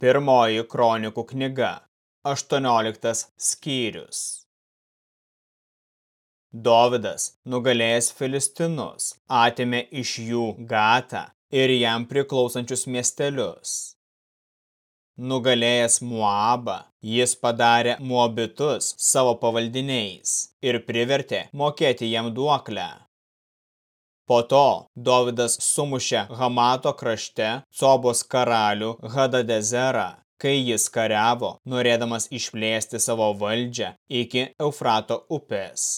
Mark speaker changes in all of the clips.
Speaker 1: Pirmoji kronikų knyga, 18 skyrius. Dovidas, nugalėjęs Filistinus, atėmė iš jų Gatą ir jam priklausančius miestelius. Nugalėjęs Muabą, jis padarė Muabitus savo pavaldiniais ir privertė mokėti jam duoklę. Po to Dovidas sumušė Hamato krašte Cobos karalių Hadadezerą, kai jis kariavo, norėdamas išplėsti savo valdžią iki Eufrato upės.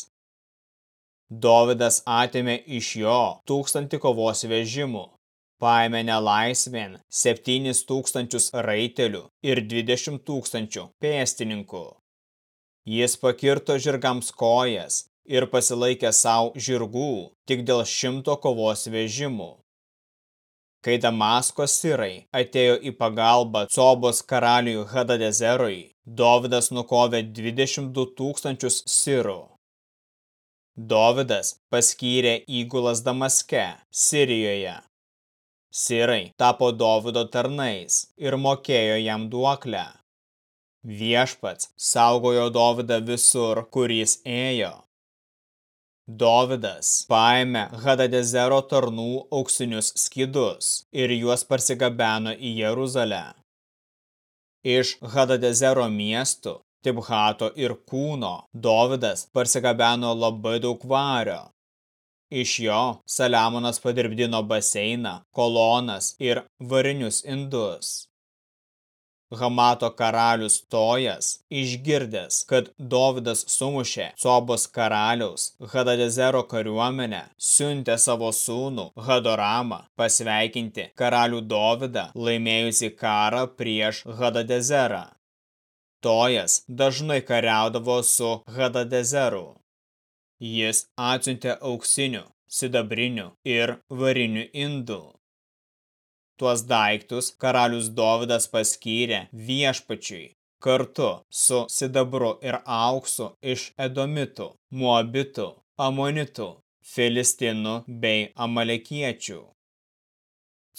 Speaker 1: Dovidas atėmė iš jo tūkstantį kovos vežimų, paėmė nelaisvėn 7 tūkstančius raitelių ir 20 tūkstančių pėstininkų. Jis pakirto žirgams kojas ir pasilaikė savo žirgų tik dėl šimto kovos vežimų. Kai Damasko sirai atėjo į pagalbą Cobos karaliui Hadadezerui, Dovidas nukovė 22 tūkstančius sirų. Dovidas paskyrė įgulas Damaske, Sirijoje. Sirai tapo Dovido tarnais ir mokėjo jam duoklę. Viešpats saugojo Dovidą visur, kur jis ėjo. Dovidas paėmė Hadadezero tarnų auksinius skydus ir juos parsigabeno į Jeruzalę. Iš Hadadezero miestų, Tibhato ir Kūno, Dovidas parsigabeno labai daug vario. Iš jo Saliamonas padirbdino baseiną, kolonas ir varinius indus. Hamato karalius Tojas, išgirdęs, kad Dovidas sumušė Sobos karaliaus Hadadezero kariuomenę, siuntė savo sūnų Hadoramą pasveikinti karalių Dovidą laimėjusi karą prieš Hadadezerą. Tojas dažnai kariaudavo su Hadadezeru. Jis atsiuntė auksinių, sidabrinių ir varinių indų. Tuos daiktus karalius Dovydas paskyrė viešpačiui kartu su sidabru ir auksu iš Edomitų, Moabitų, Amonitų, Filistinų bei Amalekiečių.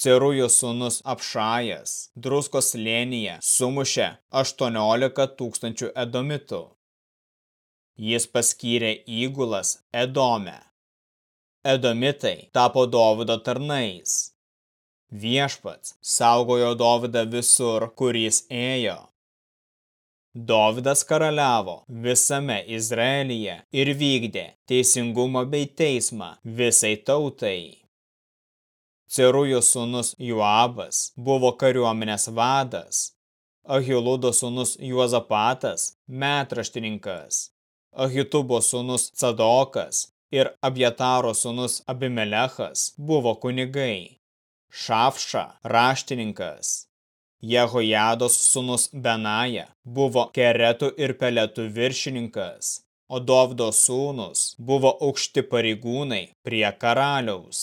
Speaker 1: Cerujo sūnus Apšajas, druskos lėnyje, sumušė 18 tūkstančių edomitų. Jis paskyrė įgulas Edome. Edomitai tapo Dovido tarnais. Viešpats saugojo Dovydą visur, kur jis ėjo. Dovydas karaliavo visame Izraelyje ir vykdė teisingumą bei teismą visai tautai. Cerujo sūnus Juabas buvo kariuomenės vadas, Ahiludo sūnus Juozapatas metraštininkas, Ahitubo sūnus Cadokas ir Abjataro sūnus Abimelechas buvo kunigai. Šafša, raštininkas. Jehojados sūnus Benaja buvo keretų ir peletų viršininkas, o Dovdo sūnus buvo aukšti pareigūnai prie karaliaus.